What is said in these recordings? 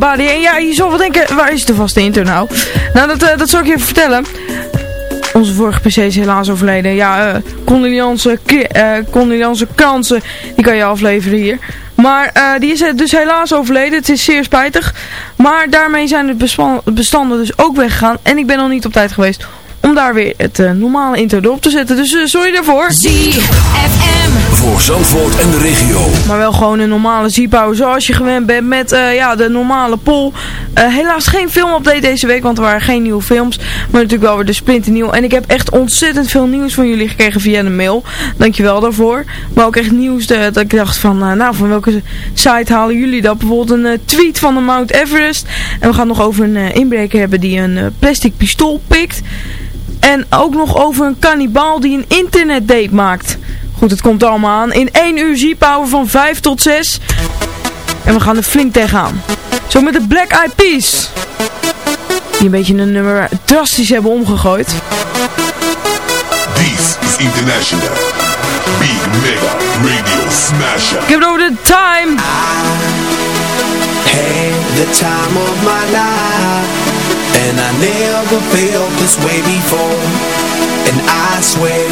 En ja, je zal wel denken, waar is de vaste intro nou? Nou, dat, uh, dat zal ik je even vertellen. Onze vorige PC is helaas overleden. Ja, uh, kansen, die kan je afleveren hier. Maar die is dus helaas overleden. Het is zeer spijtig. Maar daarmee zijn de bestanden dus ook weggegaan. En ik ben nog niet op tijd geweest om daar weer het normale intro erop te zetten. Dus sorry daarvoor. ZFM voor Zandvoort en de regio. Maar wel gewoon een normale ziephouwer zoals je gewend bent met uh, ja, de normale pol. Uh, helaas geen filmupdate deze week, want er waren geen nieuwe films. Maar natuurlijk wel weer de splinternieuw. En ik heb echt ontzettend veel nieuws van jullie gekregen via de mail. Dankjewel daarvoor. Maar ook echt nieuws dat ik dacht van, uh, nou van welke site halen jullie dat? Bijvoorbeeld een tweet van de Mount Everest. En we gaan nog over een inbreker hebben die een plastic pistool pikt. En ook nog over een kannibaal die een internetdate maakt. Goed, het komt allemaal aan. In 1 uur Z-Power van 5 tot 6. En we gaan er flink tegenaan. Zo met de Black Eyed Peas. Die een beetje een nummer drastisch hebben omgegooid. This is International. Big Mega Radio Smasher. Ik heb over de time. Hey, the time of my life. And I never felt this way before And I swear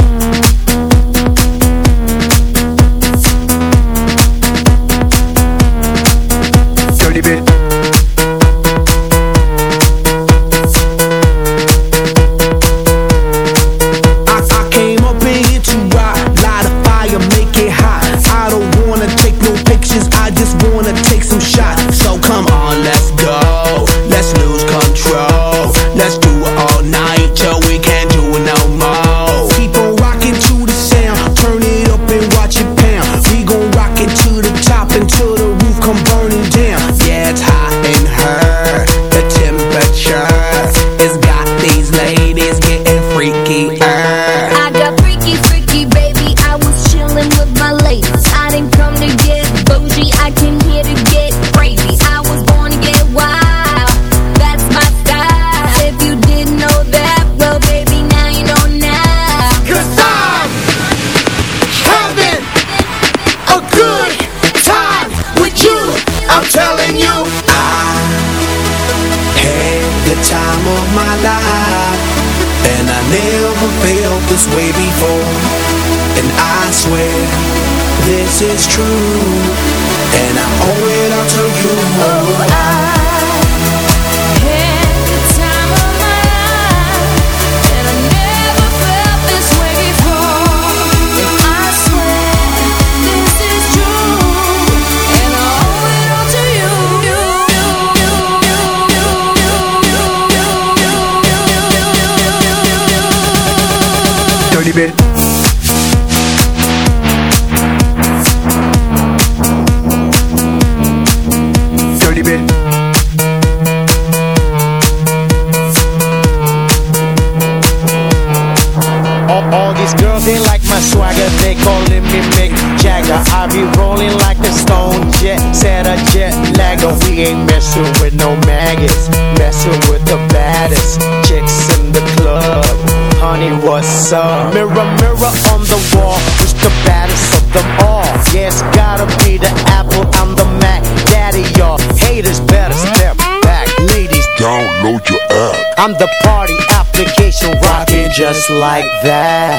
I'm the party application rocking just like that.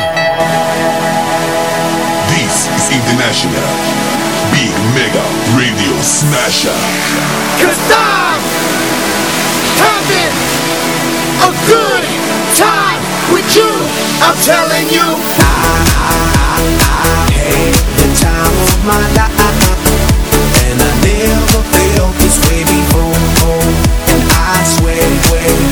This is International Big Mega Radio Smasher. Cause I'm having a good time with you. I'm telling you. I, I, the time of my life. And I never felt this way before. And I swear, wait.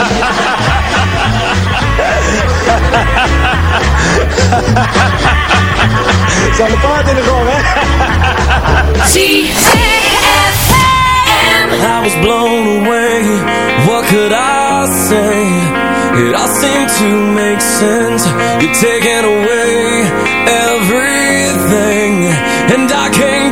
Zal de paard in de gang, hè? I was blown away. What could I say? It all seemed to make sense. You're taking away everything, and I can't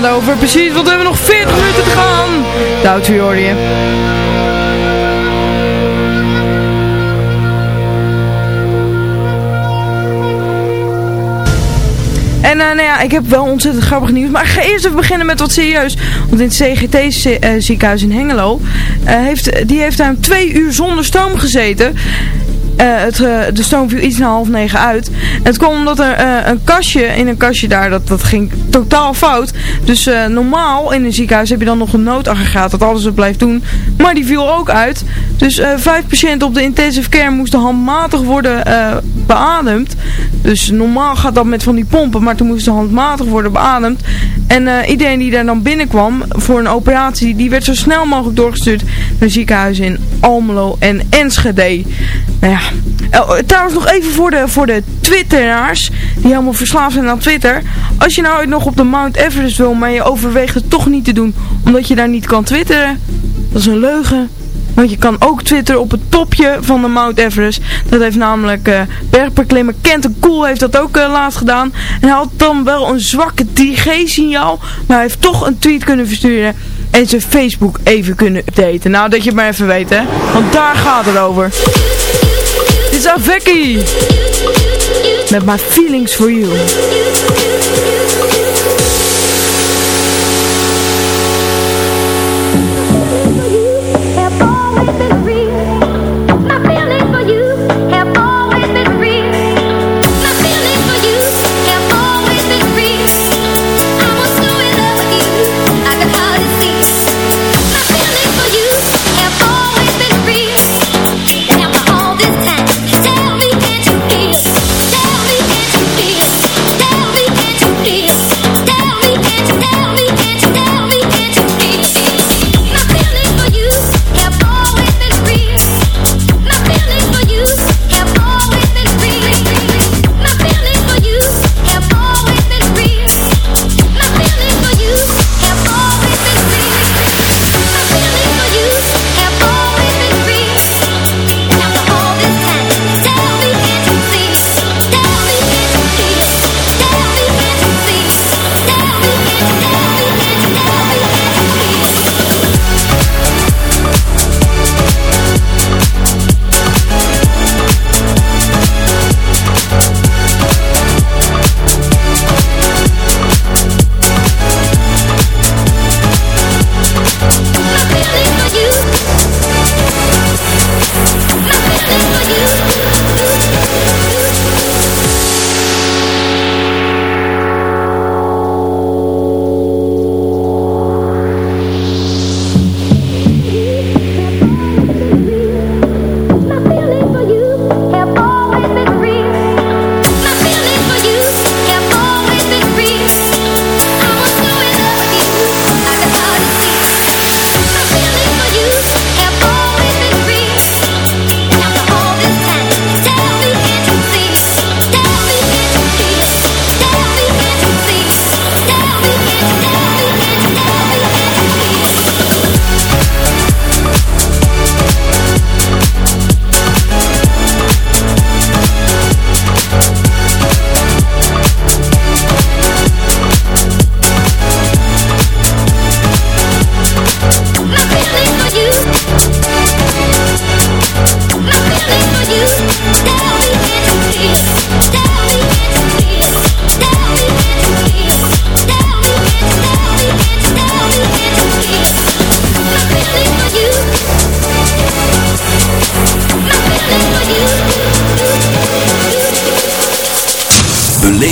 Not over. Precies, want we hebben nog 40 minuten te gaan. Doubt je. En eh, nou ja, ik heb wel ontzettend grappig nieuws. Maar ik ga eerst even beginnen met wat serieus. Want in het CGT-ziekenhuis in Hengelo... eh, heeft, die heeft daar twee uur zonder stroom gezeten. Eh, het, eh, de stoom viel iets na half negen uit. Het kwam omdat er eh, een kastje, in een kastje daar, dat, dat ging totaal fout. Dus normaal in een ziekenhuis heb je dan nog een noodaggregaat dat alles het blijft doen. Maar die viel ook uit. Dus vijf patiënten op de intensive care moesten handmatig worden beademd. Dus normaal gaat dat met van die pompen, maar toen moesten handmatig worden beademd. En iedereen die daar dan binnenkwam voor een operatie, die werd zo snel mogelijk doorgestuurd naar ziekenhuizen in Almelo en Enschede. Nou ja, Oh, trouwens nog even voor de, voor de Twitteraars die helemaal verslaafd zijn aan Twitter. Als je nou ooit nog op de Mount Everest wil, maar je overweegt het toch niet te doen, omdat je daar niet kan twitteren. Dat is een leugen. Want je kan ook twitteren op het topje van de Mount Everest. Dat heeft namelijk uh, bergbeklimmer Kenton Cool heeft dat ook uh, laatst gedaan. En hij had dan wel een zwakke 3G-signaal. Maar hij heeft toch een tweet kunnen versturen. En zijn Facebook even kunnen updaten. Nou, dat je het maar even weet, hè. Want daar gaat het over. Is Aveki. Met My Feelings For You.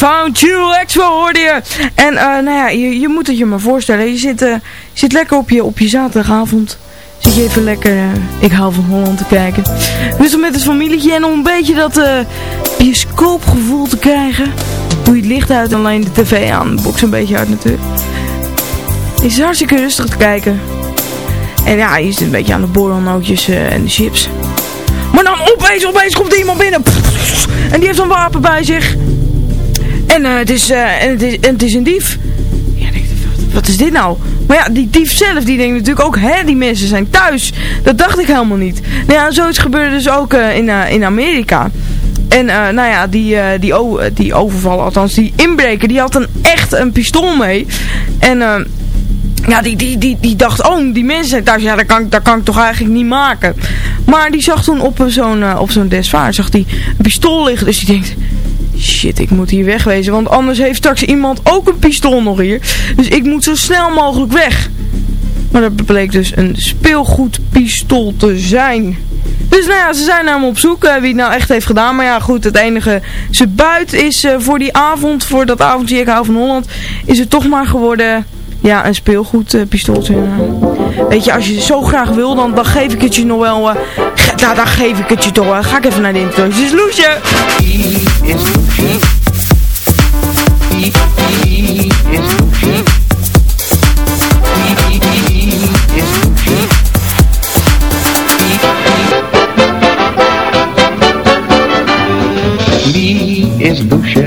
found you, Expo hoorde je. En eh, nou ja, je, je moet het je maar voorstellen. Je zit, eh, zit lekker op je, op je zaterdagavond. Zit je even lekker eh, Ik hou van Holland te kijken. Dus met het familietje en om een beetje dat bioscoopgevoel te krijgen. Doe je het licht uit en alleen de tv aan. De box een beetje uit natuurlijk. Het is hartstikke rustig te kijken. En ja, je zit een beetje aan de borrelnootjes en de chips. Maar dan opeens, opeens komt iemand binnen. En die heeft een wapen bij zich. En, eh, het, is, eh, en, het, is, en het is een dief. Ja, denk, wat, is dit nou? Maar ja, die dief zelf, die denkt natuurlijk ook, hè, die mensen zijn thuis. Dat dacht ik helemaal niet. Nou ja, zoiets gebeurde dus ook eh, in, in Amerika. En nou ja, die, eh, die, die overval, althans die inbreker, die had een, echt een pistool mee. En ja, die, die, die, die dacht, oh, die mensen zijn thuis, ja, dat kan, dat kan ik toch eigenlijk niet maken. Maar die zag toen op zo'n op zo'n desvaar, zag die een pistool liggen. Dus die denkt, shit, ik moet hier wegwezen. Want anders heeft straks iemand ook een pistool nog hier. Dus ik moet zo snel mogelijk weg. Maar dat bleek dus een speelgoedpistool te zijn. Dus nou ja, ze zijn naar hem op zoek eh, wie het nou echt heeft gedaan. Maar ja, goed, het enige ze buit is eh, voor die avond, voor dat avondje Ik hou van Holland, is het toch maar geworden, ja, een speelgoedpistooltje. Weet je, als je zo graag wil, dan, dan geef ik het je nog wel, eh, ge- nou, dan geef ik het je toch wel. Ga ik even naar de intro. Dit is Loesje! Is Loesje?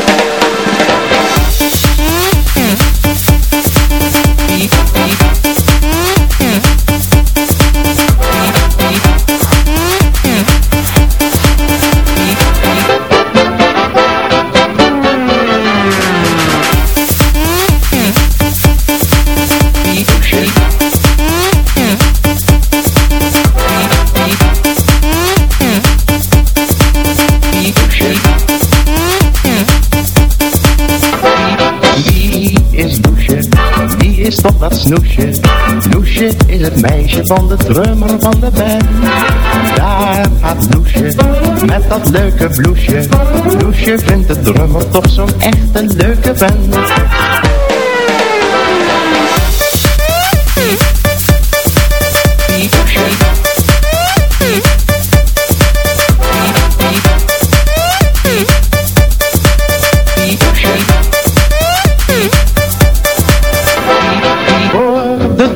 Is het meisje van de drummer van de band. Daar gaat Loesje met dat leuke bloesje. Loesje vindt de drummer toch zo'n echte leuke vent.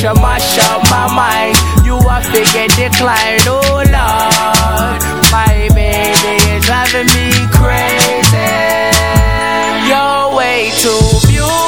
But you mash up my mind. You are figure decline. Oh, Lord. My baby is driving me crazy. You're way too beautiful,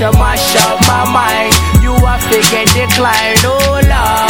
You mash up my mind. You are figure decline, oh Lord.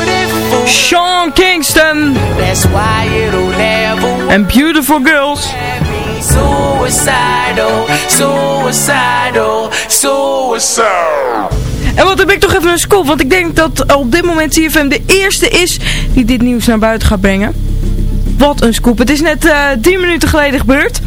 Sean Kingston That's why it'll never en Beautiful Girls. suicidal, suicidal, suicidal. En wat heb ik toch even een scoop, want ik denk dat op dit moment CFM de eerste is die dit nieuws naar buiten gaat brengen. Wat een scoop. Het is net eh 10 minuten geleden gebeurd.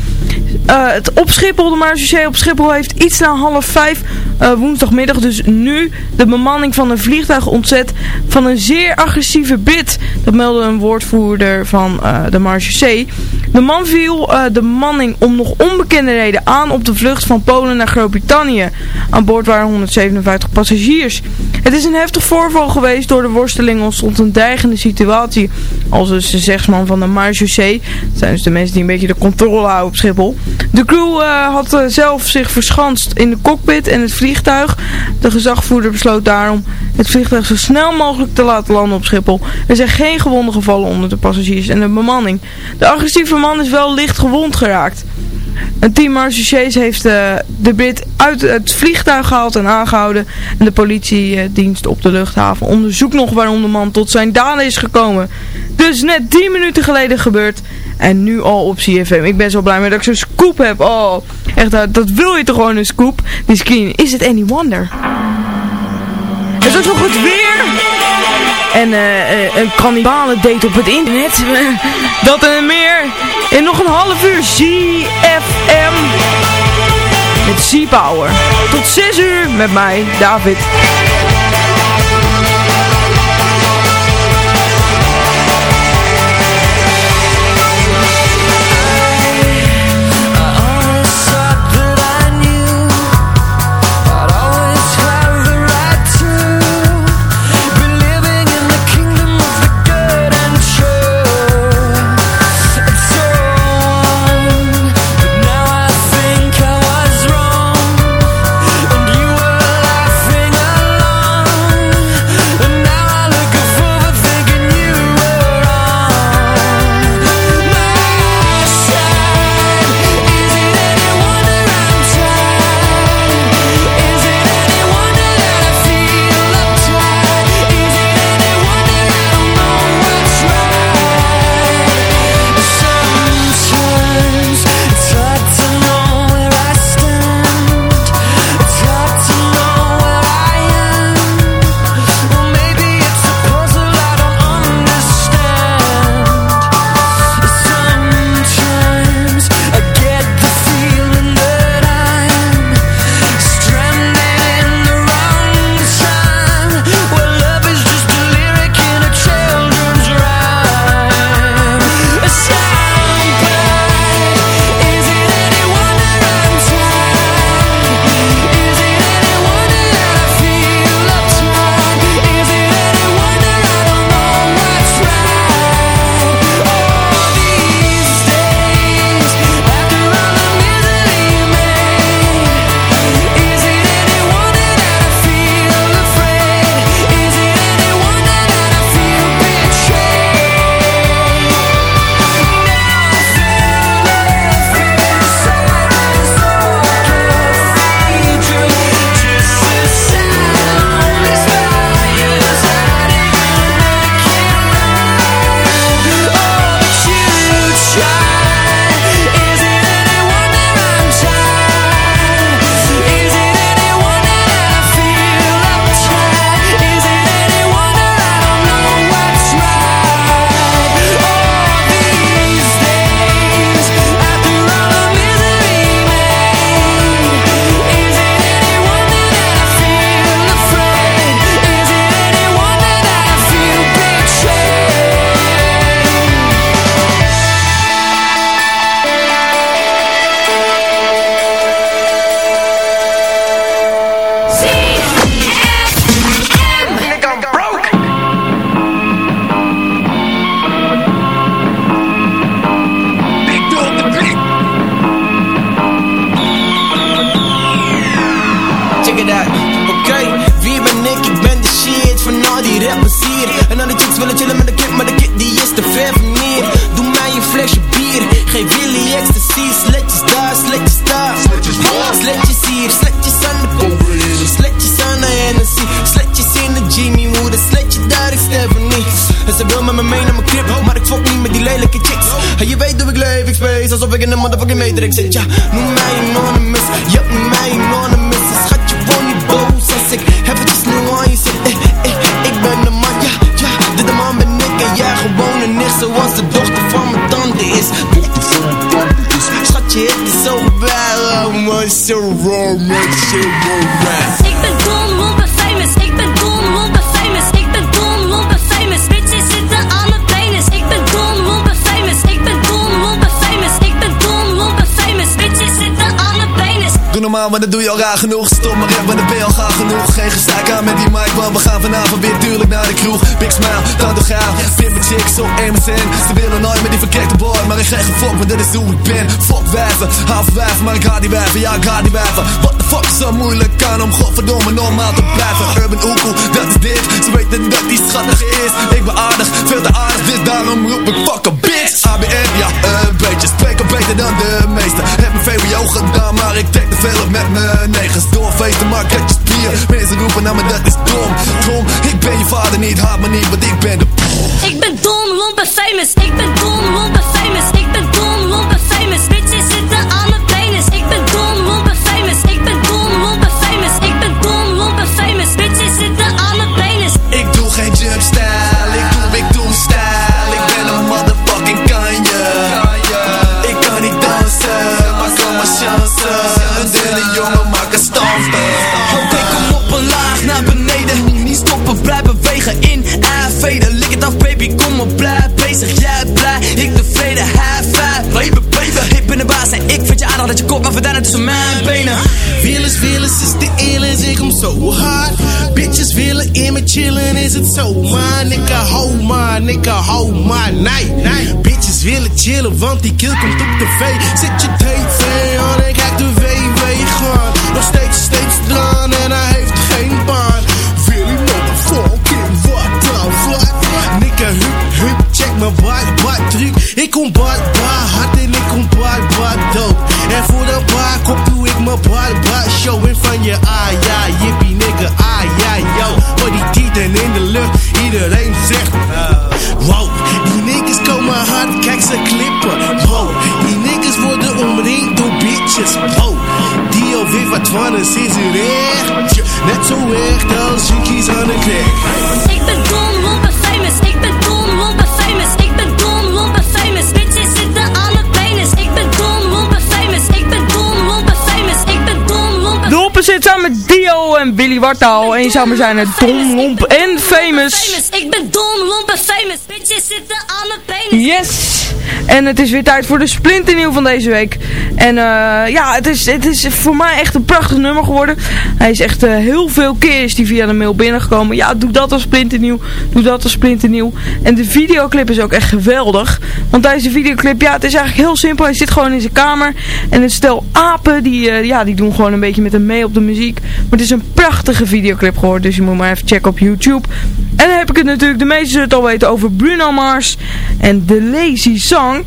Eh, het op Schiphol, de marechaussee op Schiphol heeft iets na half vijf eh, woensdagmiddag dus nu de bemanning van een vliegtuig ontzet van een zeer agressieve bit. Dat meldde een woordvoerder van eh, de marechaussee. De man viel de manning om nog onbekende reden aan op de vlucht van Polen naar Groot-Brittannië. Aan boord waren 157 passagiers. Het is een heftig voorval geweest. Door de worsteling ontstond een dreigende situatie. Als dus de zegsman van de. Dat zijn dus de mensen die een beetje de controle houden op Schiphol. De crew eh, had eh, zelf zich verschanst in de cockpit en het vliegtuig. De gezagvoerder besloot daarom het vliegtuig zo snel mogelijk te laten landen op Schiphol. Er zijn geen gewonden gevallen onder de passagiers en de bemanning. De agressieve man is wel licht gewond geraakt. Een team marechaussées heeft eh, de Brit uit het vliegtuig gehaald en aangehouden. En de politiedienst op de luchthaven onderzoekt nog waarom de man tot zijn daden is gekomen. Dus net 10 minuten geleden gebeurd. En nu al op CFM. Ik ben zo blij mee dat ik zo'n scoop heb. Oh, echt, dat, wil je toch gewoon een scoop? Die screen, is it any wonder? Er is ook nog het weer. En eh, een kannibalen date op het internet. Dat en meer. In nog een half uur ZFM. Met Z-Power. Tot 6 uur met mij, David. Motherfucking matrix zit Ja, noem mij anonymous. Noem mij anonymous. En Schat, je woont niet boos Als ik eventjes nu aan je zit eh, eh, Ik ben de man, ja, ja Dit de man ben ik. En jij gewoon een nicht Zoals de dochter van mijn tante is. Dochter van mijn tante is Schatje, het is zo bad Oh man, so raw, man, so raw maar dat doe je al raar genoeg. Stop maar rap, maar dan ben je al genoeg. Geen gezeik aan met die mic, want we gaan vanavond weer duurlijk naar de kroeg. Big smile, dan de gaaf Pimp mijn chicks op MSN Ze willen nooit met die verkeerde boy Maar ik krijg een fuck, want dit is hoe ik ben. Fuck wijven, half wijven, maar ik haat die wijven. Ja, ik haat die wijven. What the fuck zo moeilijk aan om godverdomme normaal te blijven? Urban Oekoe, dat is dit. Ze weten dat die schattig is. Ik ben aardig, veel te aardig Dit daarom roep ik fuck a bitch Ja, een beetje Spreek al beter dan de meesten Heb mijn VWO gedaan, maar ik denk te veel op met mijn negens. Doorfeesten, maar je spier Mensen roepen naar me, dat is dom. Tom, ik ben je vader niet, haat me niet, want ik ben de Ik ben dom, lomp en famous. Ik ben dom, lomp is het zo? Man, ik hou maar, ik hou maar, nee, nee. Bitches willen chillen, want die kill komt op tv. Zet je tv aan en kijk de WW gaan. Nog steeds, steeds dran en hij heeft geen baan. Bad, bad truc. Ik kom bad, bad hard en ik kom bad, bad dood. En voor de bar kop doe ik mijn bad, bad show. En van je ah ja, jippie nigga, ah ja, yo. Voor die tieten in de lucht, iedereen zegt Wow, die niggas komen hard, kijk ze klippen Wow, die niggas worden omringd door bitches Wow, die alweer wat van is, is het echt Net zo echt als junkies aan de crack Ik ben dom, lomp en famous. Zit samen met Dio en Billy Wartaal. En je zou maar zijn het Dom, Lomp en Famous. Ik ben dom, lomp en famous. Bitches zitten aan mijn penis. Yes! En het is weer tijd voor de splinternieuw van deze week. En eh, ja, het is, het is voor mij echt een prachtig nummer geworden. Hij is echt eh, heel veel keer is die via de mail binnengekomen. Ja, doe dat als splinternieuw. Doe dat als splinternieuw. En de videoclip is ook echt geweldig. Want tijdens de videoclip, ja, het is eigenlijk heel simpel. Hij zit gewoon in zijn kamer. En een stel apen, die, eh, ja, die doen gewoon een beetje met hem mee op de muziek. Maar het is een prachtige videoclip geworden. Dus je moet maar even checken op YouTube. En dan heb ik het natuurlijk, de meesten het al weten, over Bruno Mars. En The Lazy Song.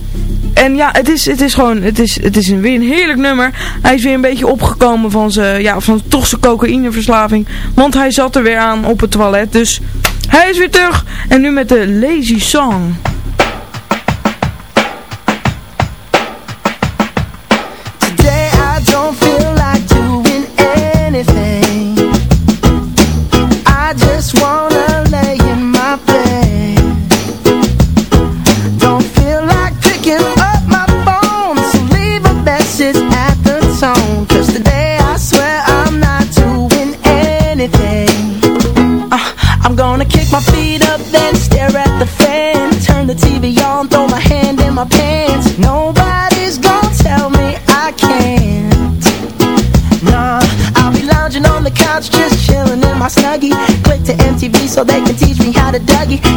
En ja, het is, het is gewoon, het is, het is een, weer een heerlijk nummer. Hij is weer een beetje opgekomen van zijn, ja, van toch zijn cocaïneverslaving. Want hij zat er weer aan op het toilet. Dus hij is weer terug. En nu met de Lazy Song. Teach me how to Dougie.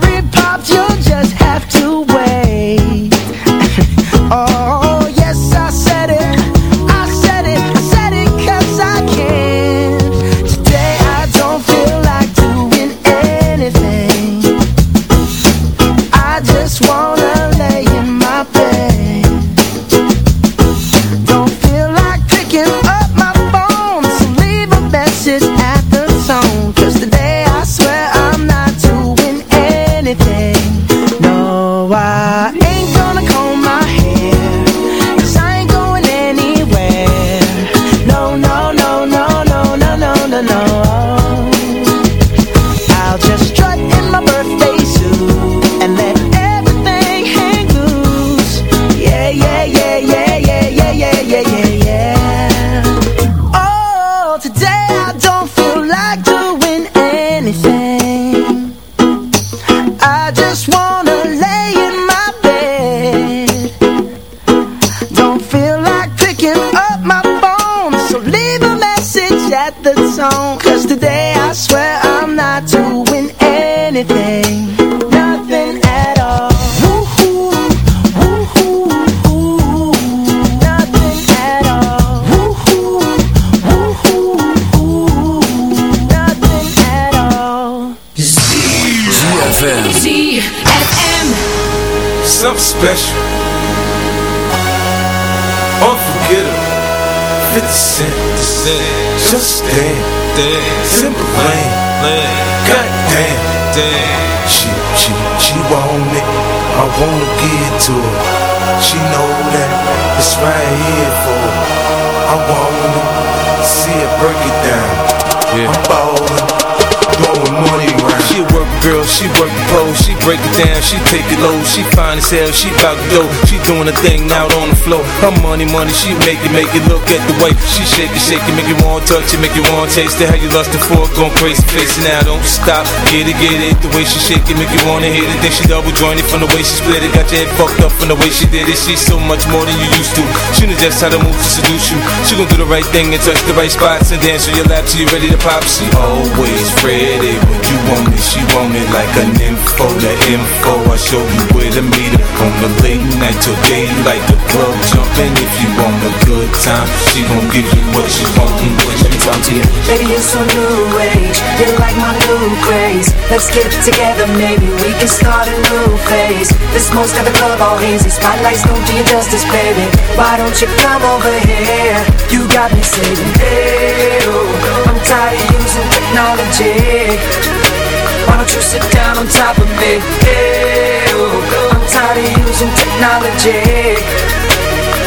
Something special. Unforgettable. 50 Cent. Just stand. Simple lane. Goddamn. Damn. She, she, she want it. I wanna give it to her. She know that it's right here for her. I wanna see her break it down. yeah. I'm ballin', throwing money. She a work girl, she work pole, she break it down, she take it low, she fine as hell, she bout to go, she doing a thing out on the floor. Her money, money, she make it, make it look at the way she shake it, shake it, make you want to touch it, make you want to taste it. How you lustin' for it, going crazy, face it now, don't stop, get it, get it. The way she shake it, make you wanna hit it. Then she double jointed from the way she split it, got your head fucked up from the way she did it. She's so much more than you used to. She knows just how to move to seduce you. She gon' do the right thing and touch the right spots and dance on your lap till you ready to pop. She always ready when you want it. She want it like an info, the info. I show you where to meet her on the late night till daylight. The club jumping if you want a good time. She gon' give you what you want what you talk to you. Baby, you're so new age. You're like my new craze. Let's get together, maybe we can start a new phase. This most got the club all hazy. Spotlights don't do you justice, baby. Why don't you come over here? You got me saying, hey, oh, I'm tired of using technology. Why don't you sit down on top of me? Oh, I'm tired of using technology.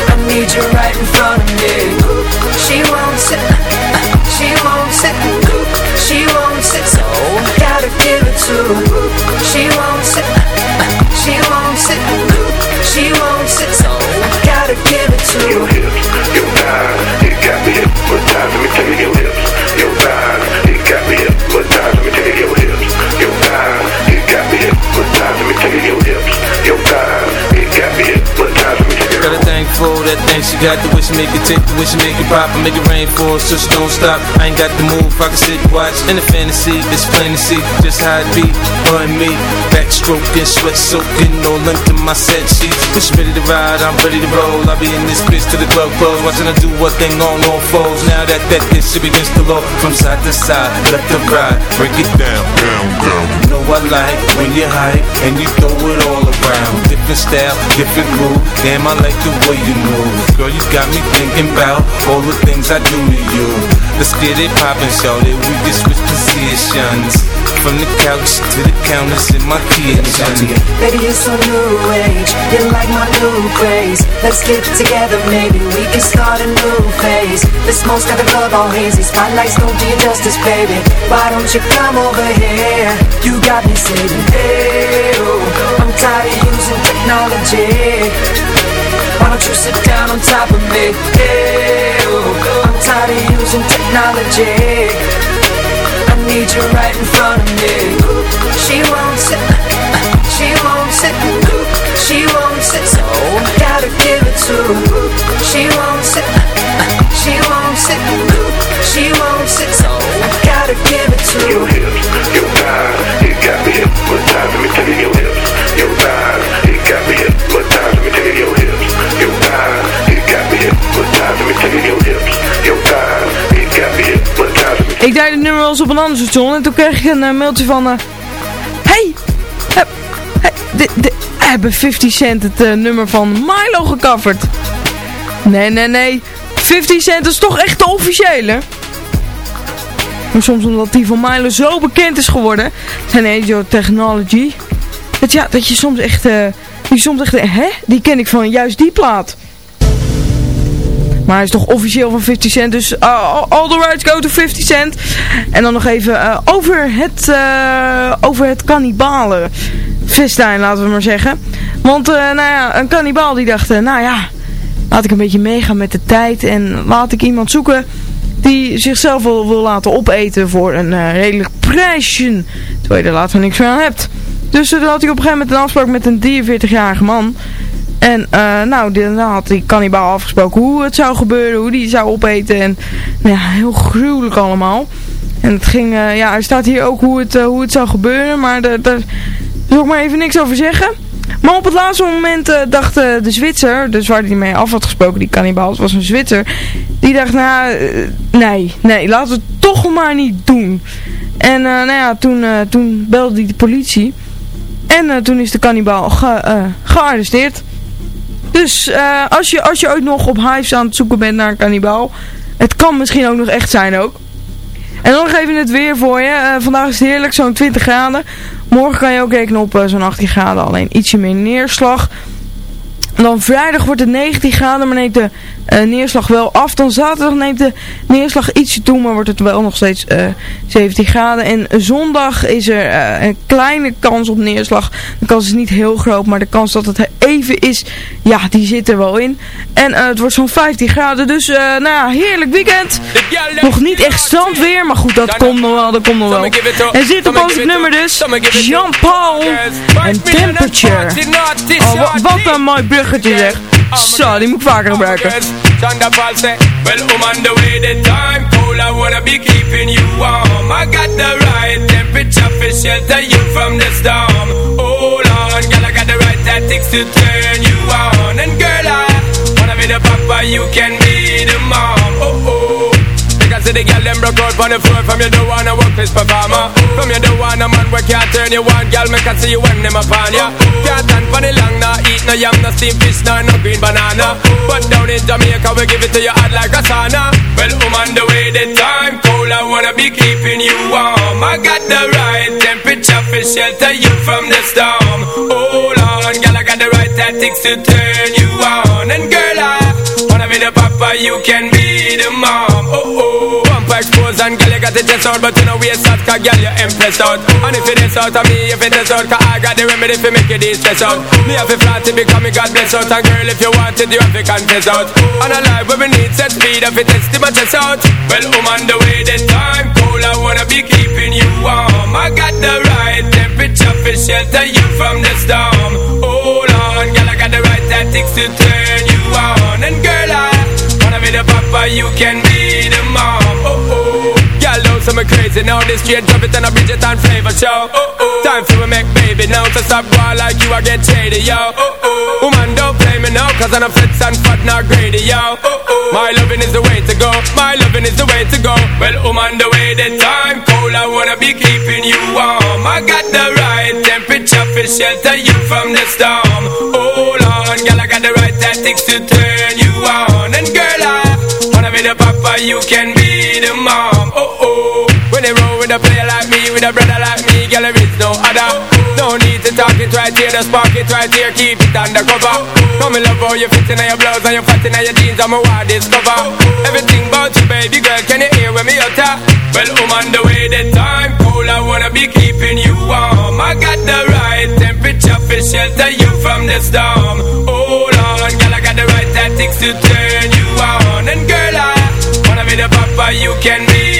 I need you right in front of me. She won't sit, she won't sit, she won't sit, so I gotta give it to. She won't sit, she won't sit, she won't sit, so I gotta give it to that thing she got the wish make it take the wish make it pop and make it rain for her so she don't stop. I ain't got the move, I can sit and watch in the fantasy. It's plain to see just how it be. Her and me, backstroking, sweat soaking, no length in my set sheets. When she ready to ride, I'm ready to roll. I'll be in this bitch till the glove close, watching her do what thing on all fours. Now that that bitch she begins to low from side to side, left to right, break it down, down, down. You know I like when you hype and you throw it all around. Different style, different move. Damn, I like the way you move. Girl, you got me thinking about all the things I do to you. Let's get it poppin', shorty. We can switch positions. From the couch to the counters in my kitchen. Baby, you're so new age. You're like my new craze. Let's get together, maybe we can start a new phase. The smoke's got the club all hazy. Spotlights don't do you justice, baby. Why don't you come over here? You got me saying, hey, oh, I'm tired of using technology. Don't you sit down on top of me? Hey, oh, oh, I'm tired of using technology. I need you right in front of me. She won't sit, she won't sit, she won't sit, so I gotta give it to her. She won't sit, she won't sit, she won't sit, so I gotta give it to Your hips, your thighs, it got me hypnotized. Let me tell you your hips, your thighs, it got me hypnotized. Ik deed het nummer wel op een ander station en toen kreeg ik een eh, mailtje van... eh hey, heb, de, hebben 50 Cent het eh, nummer van Milo gecoverd? Nee, nee, nee. 50 Cent is toch echt de officiële? Maar soms omdat die van Milo zo bekend is geworden, zijn of Technology, dat, ja, dat je soms echt, eh die soms echt, hè, die ken ik van juist die plaat. Maar hij is toch officieel van 50 Cent. Dus uh, all the rights go to 50 Cent. En dan nog even uh, over het, uh, over het kannibalen festijn, laten we maar zeggen. Want uh, nou ja, een kannibaal die dacht, nou ja, laat ik een beetje meegaan met de tijd. En laat ik iemand zoeken die zichzelf wil, wil laten opeten voor een redelijk prijsje. Terwijl je er later niks aan hebt. Dus toen had hij op een gegeven moment een afspraak met een 43-jarige man. En uh, nou, dan had die kannibaal afgesproken hoe het zou gebeuren, hoe die zou opeten. En nou ja, heel gruwelijk allemaal. En het ging, uh, ja, er staat hier ook hoe het, uh, hoe het zou gebeuren, maar daar, daar wil ik maar even niks over zeggen. Maar op het laatste moment uh, dacht de Zwitser, dus waar hij mee af had gesproken, die kannibaal, het was een Zwitser. Die dacht, nou, nee, nee, laten we het toch maar niet doen. En nou ja, toen, toen belde hij de politie. En toen is de kannibaal ge, gearresteerd. Dus uh, als, je, als je ooit nog op hives aan het zoeken bent naar een kannibaal. Het kan misschien ook nog echt zijn ook. En dan nog even het weer voor je. Vandaag is het heerlijk, zo'n 20 graden. Morgen kan je ook rekenen op zo'n 18 graden. Alleen ietsje meer neerslag. Dan vrijdag wordt het 19 graden, maar neemt de uh, neerslag wel af. Dan zaterdag neemt de neerslag ietsje toe, maar wordt het wel nog steeds uh, 17 graden. En zondag is er uh, een kleine kans op neerslag. De kans is niet heel groot, maar de kans dat het even is, ja, die zit er wel in. En het wordt zo'n 15 graden, dus nou heerlijk weekend. Nog niet echt strandweer, maar goed, dat komt nog wel, dat komt nog wel. En zit op ons nummer dus, Jean-Paul en Temperature. Oh, wat, een mooi bruggetje zeg. Zo, die moet ik vaker gebruiken. Say, well, I'm on the way, the time cold, I wanna be keeping you warm. I got the right temperature for shelter you from the storm. Hold on, girl, I got the right tactics to turn you on. And girl, I wanna be the papa, you can be the mom. Oh, oh. Because the girl them broke out on the floor. From you don't wanna work this performer From you don't wanna man where can't turn you on. Girl, me can see you when them upon ya. Can't stand for the long, nah Eat no yam, no steamed fish, nah, no green banana. But down in Jamaica, we give it to you hot like a sauna. Well, I'm the way, the time cold I wanna be keeping you warm. I got the right temperature for shelter you from the storm. Hold on, girl, I got the right tactics to turn you on. And girl, I wanna be the papa, you can be the mom. Oh, oh and girl, you got the chest out But you know we out, cause girl, you impressed out. And if it is out of me, if it is out Cause I got the remedy for make you de-stress out. Me have a to become me God bless out And girl, if you want it, you have to confess out. On a life where we need set speed If it is to my chest out. Well, I'm on the way, the time cold I wanna be keeping you warm. I got the right temperature for shelter you from the storm. Hold on, girl, I got the right tactics to turn you on. And girl, I wanna be the papa, you can be the mom Say me crazy. Now This straight drop it and a Bridget and flavor show. Oh, oh. Time for me make baby now To stop going like you, I get shady, yo. Oh, oh. Woman, don't play me now Cause I'm a fits and fat, not greedy, yo. Oh, oh. My loving is the way to go. My loving is the way to go. Well, on the way, the time cold I wanna be keeping you warm. I got the right temperature For shelter you from the storm. Hold on, girl, I got the right tactics to turn you on. And girl, I wanna be the papa, you can be a player like me, with a brother like me, girl, there is no other. No need to talk it right here, the spark it right here, keep it undercover. Come in love how you fit in your blouse and you fat in your jeans, I'm a wild discover. Everything about you, baby girl, can you hear when me utter? Well, I'm on the way, the time cold, I wanna be keeping you warm. I got the right temperature for shelter you from the storm. Hold on, girl, I got the right tactics to turn you on. And girl, I wanna be the papa, you can be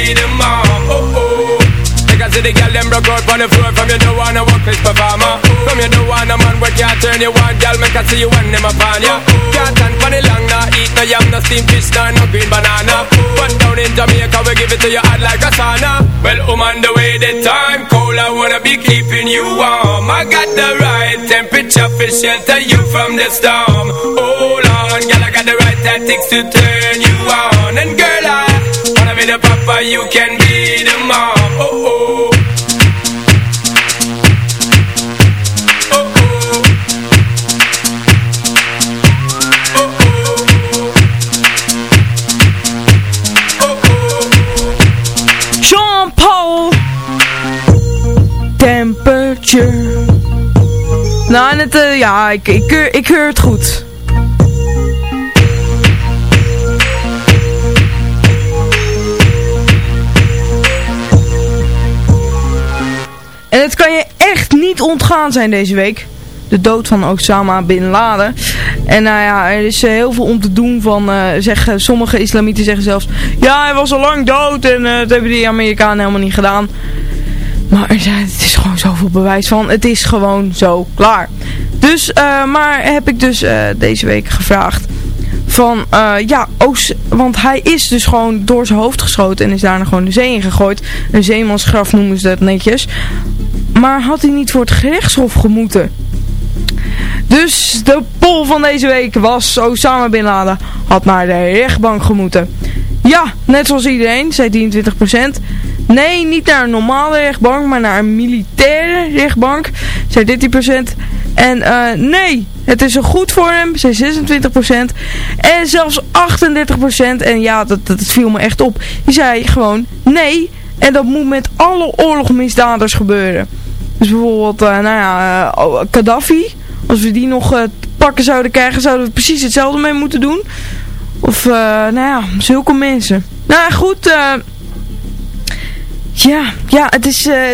See the girl them broke out on the floor From you don't wanna work this performer From you don't wanna man where can't turn you on Girl, make I see you when them upon ya. Can't stand for the long, nah Eat no yam, no steamed fish, nah, no green banana. But down in Jamaica, we give it to you hot like a sauna. Well, I'm on the way, the time cold I wanna be keeping you warm. I got the right temperature for shelter you from the storm. Hold on, girl, I got the right tactics to turn you on. And girl, I wanna be the papa, you can be the mom Nou, en het, eh, ja, ik, ik, ik keur het goed. En het kan je echt niet ontgaan zijn deze week. De dood van Osama Bin Laden. En nou ja, er is eh, heel veel om te doen van, eh, zeggen, sommige islamieten zeggen zelfs... Ja, hij was al lang dood en eh, dat hebben die Amerikanen helemaal niet gedaan. Maar er zijn, het is gewoon zoveel bewijs van. Het is gewoon zo klaar. Dus, eh, maar heb ik dus eh, deze week gevraagd van, eh, ja, Oos, want hij is dus gewoon door zijn hoofd geschoten en is daarna gewoon de zee in gegooid. Een zeemansgraf noemen ze dat netjes. Maar had hij niet voor het gerechtshof gemoeten? Dus de poll van deze week was Osama Bin Laden had naar de rechtbank gemoeten. Ja, net zoals iedereen, zei 23%. Nee, niet naar een normale rechtbank, maar naar een militaire rechtbank, zei 13%. En eh, nee, het is er goed voor hem, zei 26%. En zelfs 38%, en ja, dat, dat viel me echt op, die zei gewoon nee. En dat moet met alle oorlogsmisdaders gebeuren. Dus bijvoorbeeld, eh, nou ja, oh, Gaddafi. Als we die nog pakken zouden krijgen, zouden we precies hetzelfde mee moeten doen. Of, nou ja, zulke mensen. Nou ja, goed. Ja, ja, het is, eh,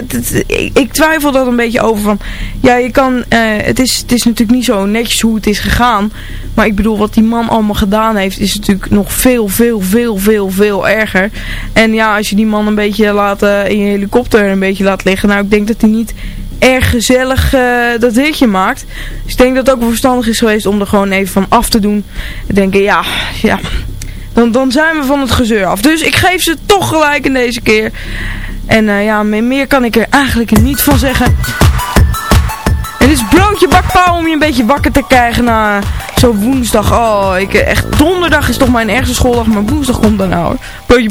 ik, twijfel dat een beetje over van, ja, je kan, eh, het, is, het is natuurlijk niet zo netjes hoe het is gegaan, maar ik bedoel, wat die man allemaal gedaan heeft, is natuurlijk nog veel, veel, veel, veel, veel erger. En ja, als je die man een beetje laat, eh, in je helikopter een beetje laat liggen, nou, ik denk dat hij niet erg gezellig dat ritje maakt. Dus ik denk dat het ook wel verstandig is geweest om er gewoon even van af te doen. En denken, ja, ja, dan, dan zijn we van het gezeur af. Dus ik geef ze toch gelijk in deze keer. En eh, ja, me- meer kan ik er eigenlijk niet van zeggen. Het is broodje bakpauw om je een beetje wakker te krijgen na zo'n woensdag. Oh, ik, eh, echt, donderdag is toch mijn ergste schooldag, maar woensdag komt dan nou hoor. Broodje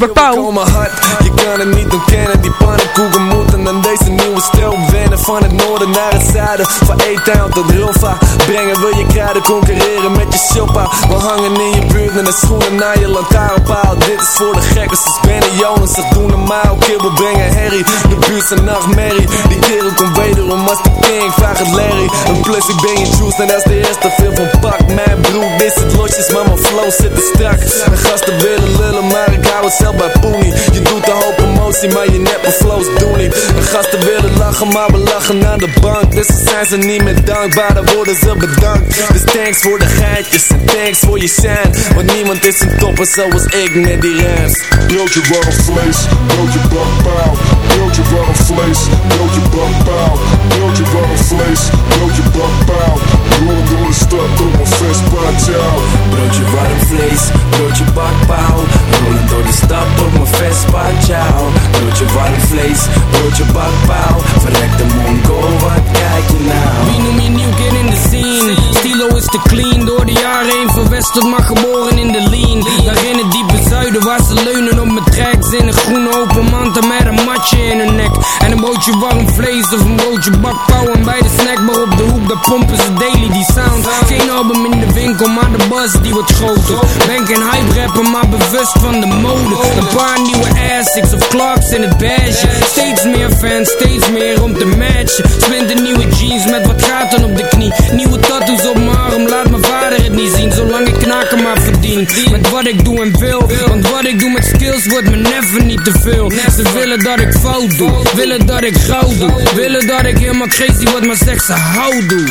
hard, je kan het niet ontkennen Die pannenkoeken moeten aan deze nieuwe stroom wennen Van het noorden naar het zuiden, van E-Town tot Roffa Brengen wil je kruiden, concurreren met je shoppa We hangen in je buurt met de schoenen naar je lantaarnpaal Dit is voor de gekkers, dus Benny Jonas, dat doen normaal. Kibbel brengen herrie, de buurt zijn nachtmerrie. Die kerel komt wederom als de king, vraag het Larry. Een plus, ik ben je juice, en dat is de eerste film van Pak. Mijn broek, dit zit losjes, maar mijn flow zit te strak. En gasten willen lullen, maar ik hou het zelf bij Poenie. Je doet een hoop emotie, maar je neppe flows doen niet. En gasten willen lachen, maar we lachen aan de bank. Dus zijn ze niet meer dankbaar, dan worden ze bedankt. Dus thanks voor de geitjes en thanks voor je shine Want niemand is een topper zoals ik met die rams Broodje warm vlees, broodje bakpauw Broodje warm vlees, broodje bakpauw Broodje warm vlees, broodje bakpauw Rollen door de stad op een Vespa ciao Broodje warm vlees, broodje bakpauw Rollen door de stad op mijn Vespa, ciao Broodje warm vlees, broodje bakpauw Verrekte mongo, wat kijk je nou? Wie noem je nieuw kid in de scene? Stilo is te clean, door de jaren heen verwesterd, maar geboren in de lean. Daar in het diepe zuiden, waar ze leunen op tracks. In een groene open mantel met een matje in hun nek. En een broodje warm vlees of een broodje bakpauw. En bij de snackbar op de hoek dat pompen ze daily die sound Geen album in de winkel, maar de buzz die wordt groter Ben geen hype rapper, maar bewust van de mode Een paar nieuwe Asics of Clarks in het beige Steeds meer fans, steeds meer om te matchen Splinter nieuwe jeans met wat gaten op de knie Nieuwe tattoos op mijn arm, laat mijn vader het niet zien Zolang ik knaken maar Met wat ik doe en wil. Want wat ik doe met skills wordt me never niet te veel. Ze willen dat ik fout doe. Willen dat ik gauw doe. Willen dat ik helemaal crazy word Maar zeg ze hou doe.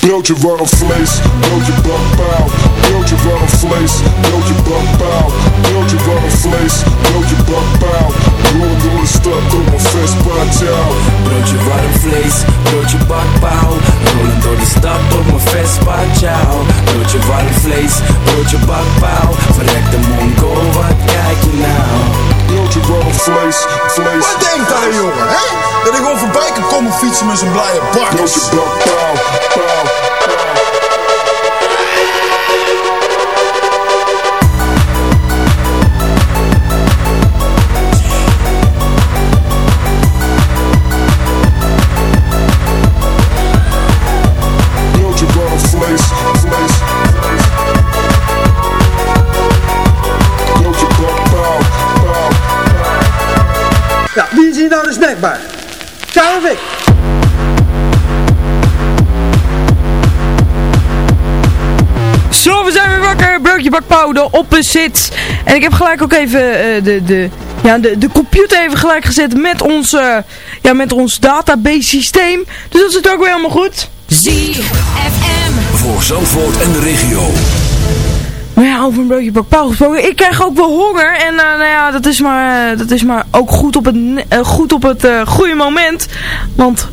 Broodje warm vlees, broodje bakpauw. Broodje warm vlees, broodje bakpauw. Broodje warm vlees, broodje bakpauw. Broodje warm vlees, broodje bakpauw Rollen door de stad op mijn Vespa, ciao Broodje warm vlees, broodje bakpauw Verrek de mongo, wat kijk je nou? Broodje warm vlees, vlees. Wat denkt hij, jongen, hè? Dat ik gewoon voorbij kan komen fietsen met zijn blije bakkers. Broodje bakpauw, pauw. Broodje Broodje bakpauw, de opposite. En ik heb gelijk ook even eh, de, de, ja, de, de computer even gelijk gezet met ons, eh, ja, met ons database systeem. Dus dat zit ook weer helemaal goed. ZFM. Voor Zandvoort en de regio. Maar ja, over een broodje bakpauw gesproken. Ik krijg ook wel honger. En eh, nou ja, dat is maar, dat is maar ook goed op het, goed op het goede moment. Want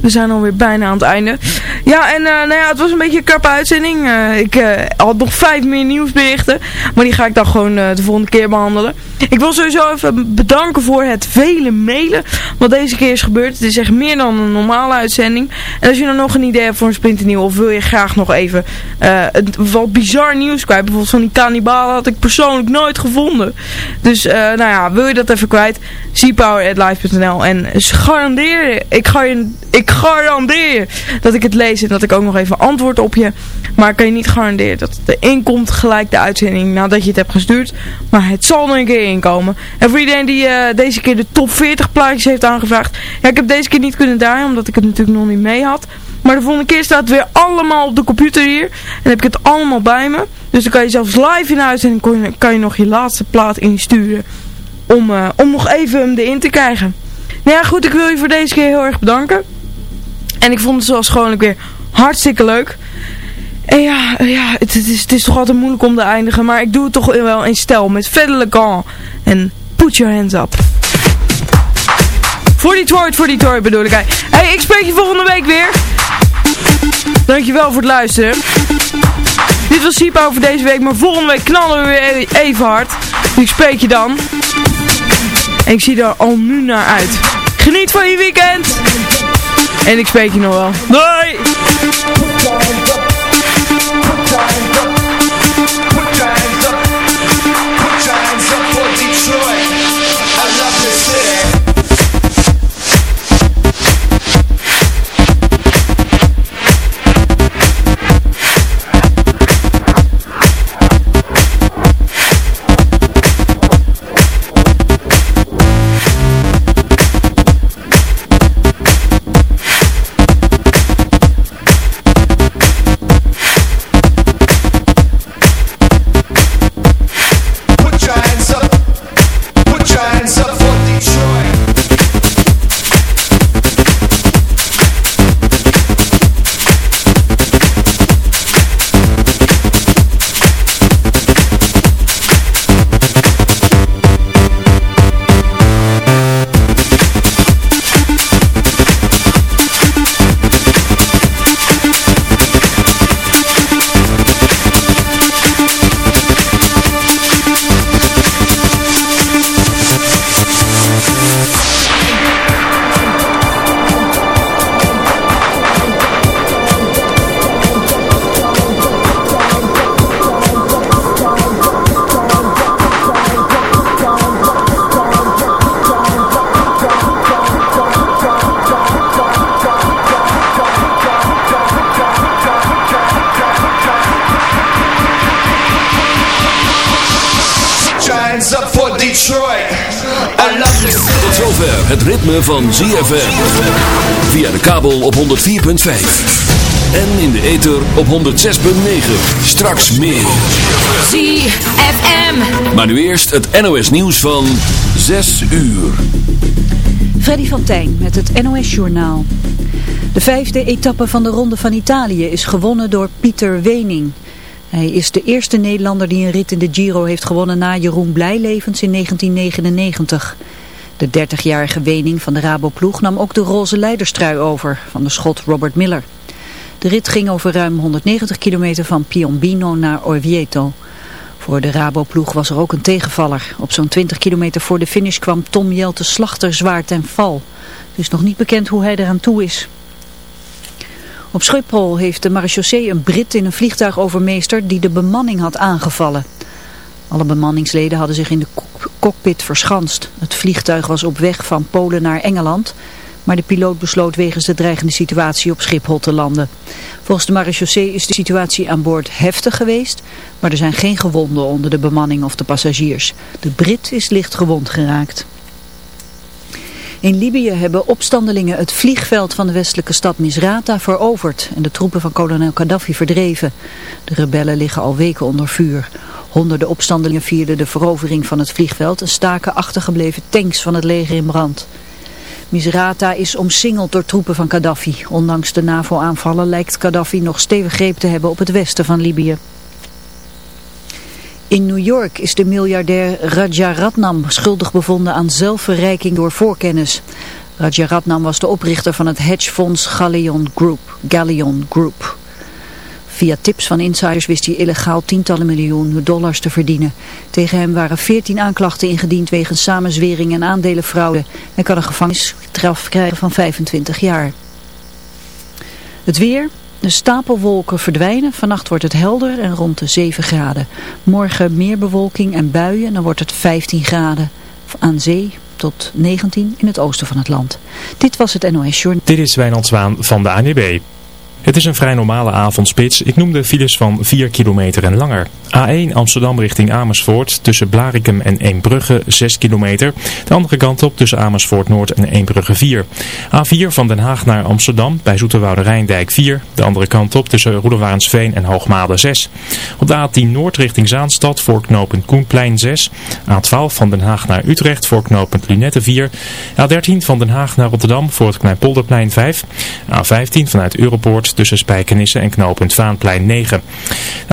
we zijn alweer bijna aan het einde. Ja, en eh, nou ja, het was een beetje een krappe uitzending. Eh, ik eh, had nog vijf meer nieuwsberichten. Maar die ga ik dan gewoon de volgende keer behandelen. Ik wil sowieso even bedanken voor het vele mailen. Wat deze keer is gebeurd. Het is echt meer dan een normale uitzending. En als je dan nog een idee hebt voor een splinternieuw. Of wil je graag nog even het, wat bizar nieuws kwijt. Bijvoorbeeld van die kannibalen had ik persoonlijk nooit gevonden. Dus nou ja, wil je dat even kwijt. cpower.live.nl En ze garanderen, ik, gar, ik garandeer dat ik het lees. En dat ik ook nog even antwoord op je. Maar ik kan je niet garanderen dat het erin komt gelijk de uitzending nadat je het hebt gestuurd. Maar het zal er een keer inkomen. En voor iedereen die eh, deze keer de top 40 plaatjes heeft aangevraagd. Ja, ik heb deze keer niet kunnen draaien omdat ik het natuurlijk nog niet mee had. Maar de volgende keer staat het weer allemaal op de computer hier. En heb ik het allemaal bij me. Dus dan kan je zelfs live in de uitzending kon je- kan je nog je laatste plaat insturen. Om, eh, om nog even hem erin te krijgen. Nou ja, goed, ik wil je voor deze keer heel erg bedanken. En ik vond het zoals gewoonlijk weer hartstikke leuk. En ja, ja het, is, het is toch altijd moeilijk om te eindigen. Maar ik doe het toch wel in stijl met Fedde Le Grand. En Put Your Hands Up. Voor Detroit, voor Detroit bedoel ik. Hey, ik spreek je volgende week weer. Dankjewel voor het luisteren. Dit was Siepa over deze week. Maar volgende week knallen we weer e- even hard. Dus ik spreek je dan. En ik zie er al nu naar uit. Geniet van je weekend. En ik spreek je nog wel. Doei! Van ZFM. Via de kabel op 104.5. En in de ether op 106.9. Straks meer. ZFM. Maar nu eerst het NOS nieuws van 6 uur. Freddy van Tijn met het NOS Journaal. De vijfde etappe van de Ronde van Italië is gewonnen door Pieter Wening. Hij is de eerste Nederlander die een rit in de Giro heeft gewonnen na Jeroen Blijlevens in 1999. De 30-jarige Wening van de Raboploeg nam ook de roze leiderstrui over van de schot Robert Miller. De rit ging over ruim 190 kilometer van Piombino naar Orvieto. Voor de Raboploeg was er ook een tegenvaller. Op zo'n 20 kilometer voor de finish kwam Tom Jelte Slachter zwaar ten val. Het is nog niet bekend hoe hij eraan toe is. Op Schiphol heeft de marechaussee een Brit in een vliegtuig overmeesterd die de bemanning had aangevallen. Alle bemanningsleden hadden zich in de cockpit verschanst. Het vliegtuig was op weg van Polen naar Engeland, maar de piloot besloot wegens de dreigende situatie op Schiphol te landen. Volgens de marechaussee is de situatie aan boord heftig geweest, maar er zijn geen gewonden onder de bemanning of de passagiers. De Brit is licht gewond geraakt. In Libië hebben opstandelingen het vliegveld van de westelijke stad Misrata veroverd en de troepen van kolonel Gaddafi verdreven. De rebellen liggen al weken onder vuur. Honderden opstandelingen vierden de verovering van het vliegveld en staken achtergebleven tanks van het leger in brand. Misrata is omsingeld door troepen van Gaddafi. Ondanks de NAVO-aanvallen lijkt Gaddafi nog stevig greep te hebben op het westen van Libië. In New York is de miljardair Rajaratnam schuldig bevonden aan zelfverrijking door voorkennis. Rajaratnam was de oprichter van het hedgefonds Galleon Group. Galleon Group. Via tips van insiders wist hij illegaal tientallen miljoenen dollars te verdienen. Tegen hem waren 14 aanklachten ingediend wegens samenzwering en aandelenfraude. Hij kan een gevangenisstraf krijgen van 25 jaar. Het weer, de stapelwolken verdwijnen. Vannacht wordt het helder en rond de 7 graden. Morgen meer bewolking en buien. Dan wordt het 15 graden. Aan zee tot 19 in het oosten van het land. Dit was het NOS Journal. Dit is Wijnand Zwaan van de ANWB. Het is een vrij normale avondspits. Ik noem de files van 4 kilometer en langer. A1 Amsterdam richting Amersfoort tussen Blarikum en Eembrugge 6 kilometer. De andere kant op tussen Amersfoort Noord en Eembrugge 4. A4 van Den Haag naar Amsterdam bij Zoeterwoude Rijndijk 4. De andere kant op tussen Roedewaarensveen en Hoogmade 6. Op de A10 Noord richting Zaanstad voor knooppunt Koenplein 6. A12 van Den Haag naar Utrecht voor knooppunt Lunette 4. A13 van Den Haag naar Rotterdam voor het Kleinpolderplein 5. A15 vanuit Europoort tussen Spijkenisse en knooppunt Vaanplein 9.